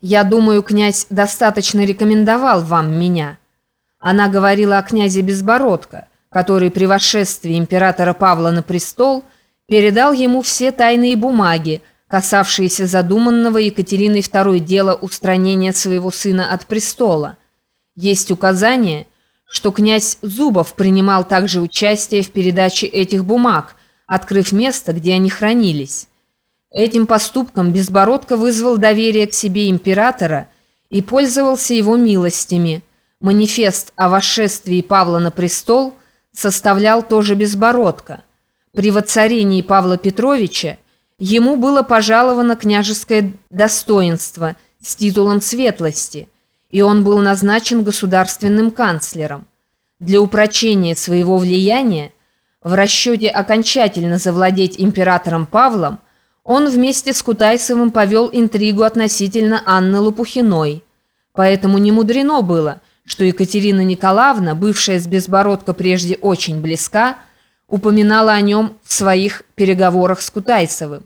Я думаю, князь достаточно рекомендовал вам меня». Она говорила о князе Безбородко, который при восшествии императора Павла на престол передал ему все тайные бумаги, касавшиеся задуманного Екатериной II дела устранения своего сына от престола. Есть указание, что князь Зубов принимал также участие в передаче этих бумаг, открыв место, где они хранились. Этим поступком Безбородко вызвал доверие к себе императора и пользовался его милостями. Манифест о восшествии Павла на престол составлял тоже Безбородко. При воцарении Павла Петровича ему было пожаловано княжеское достоинство с титулом светлости, и он был назначен государственным канцлером. Для упрочения своего влияния в расчете окончательно завладеть императором Павлом он вместе с Кутайсовым повел интригу относительно Анны Лопухиной. Поэтому не мудрено было, что Екатерина Николаевна, бывшая с Безбородко прежде очень близка, упоминала о нем в своих переговорах с Кутайсовым.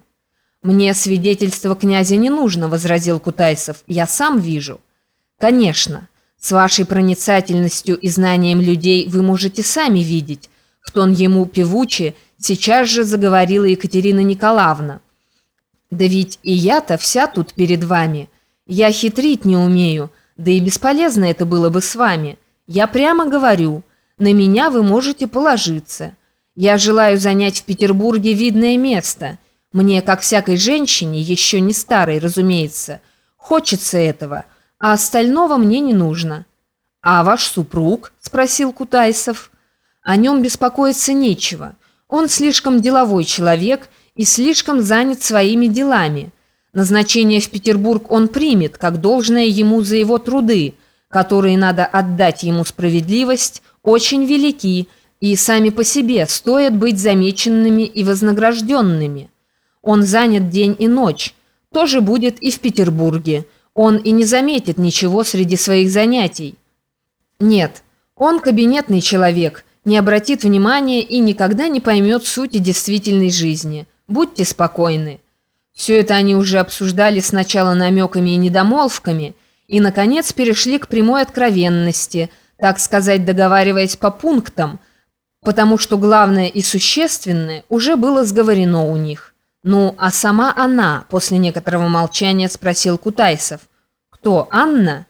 «Мне свидетельство князя не нужно», — возразил Кутайсов, — «я сам вижу». «Конечно, с вашей проницательностью и знанием людей вы можете сами видеть», — в тон ему певуче сейчас же заговорила Екатерина Николаевна. Да ведь и я-то вся тут перед вами. Я хитрить не умею, да и бесполезно это было бы с вами. Я прямо говорю, на меня вы можете положиться. Я желаю занять в Петербурге видное место. Мне, как всякой женщине, еще не старой, разумеется, хочется этого, а остального мне не нужно. «А ваш супруг?» – спросил Кутайсов. «О нем беспокоиться нечего. Он слишком деловой человек – и слишком занят своими делами. Назначение в Петербург он примет, как должное ему за его труды, которые, надо отдать ему справедливость, очень велики и сами по себе стоят быть замеченными и вознагражденными. Он занят день и ночь, тоже будет и в Петербурге. Он и не заметит ничего среди своих занятий. Нет, он кабинетный человек, не обратит внимания и никогда не поймет сути действительной жизни – Будьте спокойны. Все это они уже обсуждали сначала намеками и недомолвками, и, наконец, перешли к прямой откровенности, так сказать, договариваясь по пунктам, потому что главное и существенное уже было сговорено у них. «Ну, а сама она?» – после некоторого молчания спросил Кутайсов. «Кто, Анна?»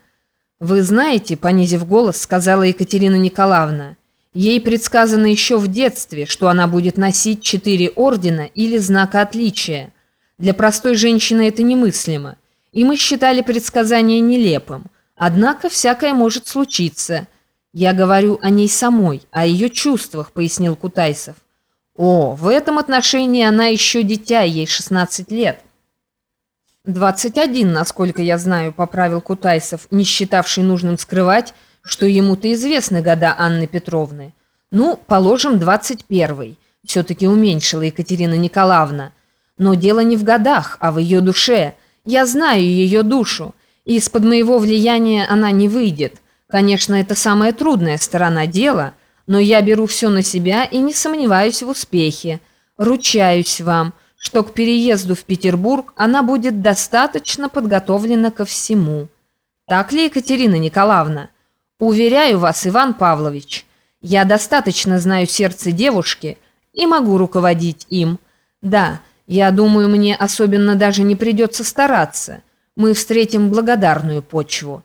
«Вы знаете», – понизив голос, сказала Екатерина Николаевна, – Ей предсказано еще в детстве, что она будет носить четыре ордена или знака отличия. Для простой женщины это немыслимо, и мы считали предсказание нелепым. Однако всякое может случиться. Я говорю о ней самой, о ее чувствах, пояснил Кутайсов. О, в этом отношении она еще дитя, ей 16 лет. 21, насколько я знаю, поправил Кутайсов, не считавший нужным скрывать, что ему-то известны года Анны Петровны. Ну, положим, 21-й. Все-таки уменьшила Екатерина Николаевна. Но дело не в годах, а в ее душе. Я знаю ее душу, и из-под моего влияния она не выйдет. Конечно, это самая трудная сторона дела, но я беру все на себя и не сомневаюсь в успехе. Ручаюсь вам, что к переезду в Петербург она будет достаточно подготовлена ко всему. Так ли, Екатерина Николаевна? Уверяю вас, Иван Павлович, я достаточно знаю сердце девушки и могу руководить им. Да, я думаю, мне особенно даже не придется стараться. Мы встретим благодарную почву.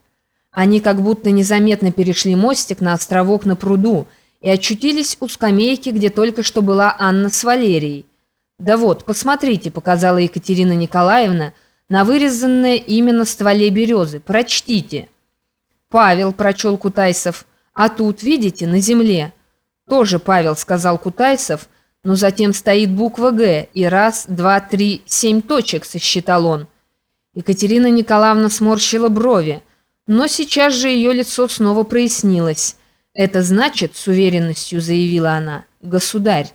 Они как будто незаметно перешли мостик на островок на пруду и очутились у скамейки, где только что была Анна с Валерией. «Да вот, посмотрите», — показала Екатерина Николаевна, на вырезанное имя на стволе березы. «Прочтите». «Павел», — прочел Кутайсов. «А тут, видите, на земле». «Тоже Павел», — сказал Кутайсов, но затем стоит буква «Г», и раз, два, три, семь точек, сосчитал он. Екатерина Николаевна сморщила брови, но сейчас же ее лицо снова прояснилось. «Это значит, — с уверенностью заявила она, — государь».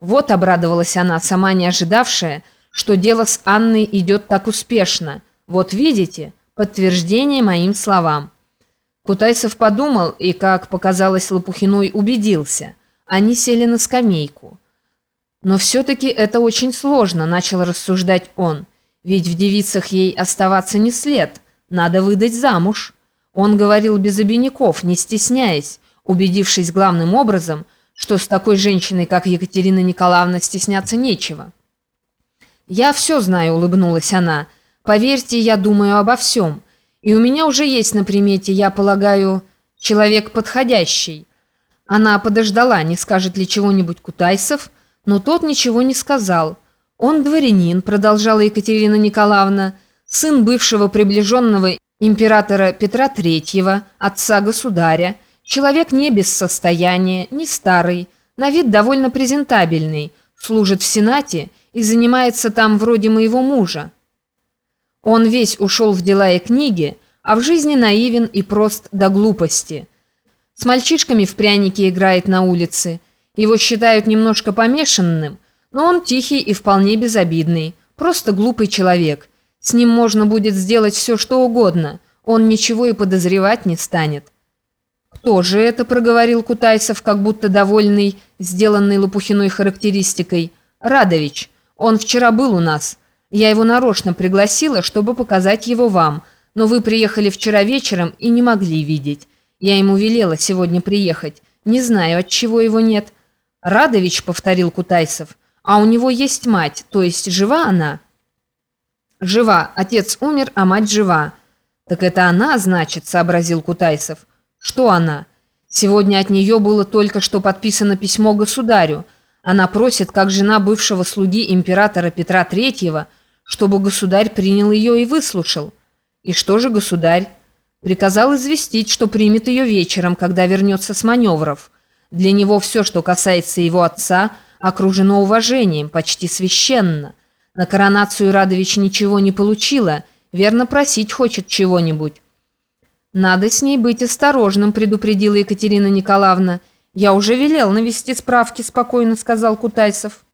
Вот обрадовалась она, сама не ожидавшая, что дело с Анной идет так успешно. Вот видите, подтверждение моим словам. Кутайсов подумал и, как показалось Лопухиной, убедился. Они сели на скамейку. «Но все-таки это очень сложно», — начал рассуждать он. «Ведь в девицах ей оставаться не след. надо выдать замуж. Он говорил без обиняков, не стесняясь, убедившись главным образом, что с такой женщиной, как Екатерина Николаевна, стесняться нечего. «Я все знаю», — улыбнулась она. «Поверьте, я думаю обо всем. И у меня уже есть на примете, я полагаю, человек подходящий». Она подождала, не скажет ли чего-нибудь Кутайсов, но тот ничего не сказал. «Он дворянин», — продолжала Екатерина Николаевна, сын бывшего приближенного императора Петра III, отца государя, человек не без состояния, не старый, на вид довольно презентабельный, служит в Сенате и занимается там вроде моего мужа. Он весь ушел в дела и книги, а в жизни наивен и прост до глупости. С мальчишками в пряники играет на улице. Его считают немножко помешанным, но он тихий и вполне безобидный, просто глупый человек. С ним можно будет сделать все, что угодно. Он ничего и подозревать не станет. «Кто же это?» – проговорил Кутайсов, как будто довольный, сделанной Лопухиной характеристикой. «Радович. Он вчера был у нас. Я его нарочно пригласила, чтобы показать его вам, но вы приехали вчера вечером и не могли видеть. Я ему велела сегодня приехать. Не знаю, от чего его нет». «Радович», – повторил Кутайсов. «А у него есть мать, то есть жива она?» «Жива. Отец умер, а мать жива». «Так это она, значит», — сообразил Кутайсов. «Что она?» «Сегодня от нее было только что подписано письмо государю. Она просит, как жена бывшего слуги императора Петра Третьего, чтобы государь принял ее и выслушал». «И что же государь?» «Приказал известить, что примет ее вечером, когда вернется с маневров. Для него все, что касается его отца, окружено уважением, почти священно». На коронацию Радович ничего не получила, верно просить хочет чего-нибудь. «Надо с ней быть осторожным», — предупредила Екатерина Николаевна. «Я уже велел навести справки», — спокойно сказал Кутайсов.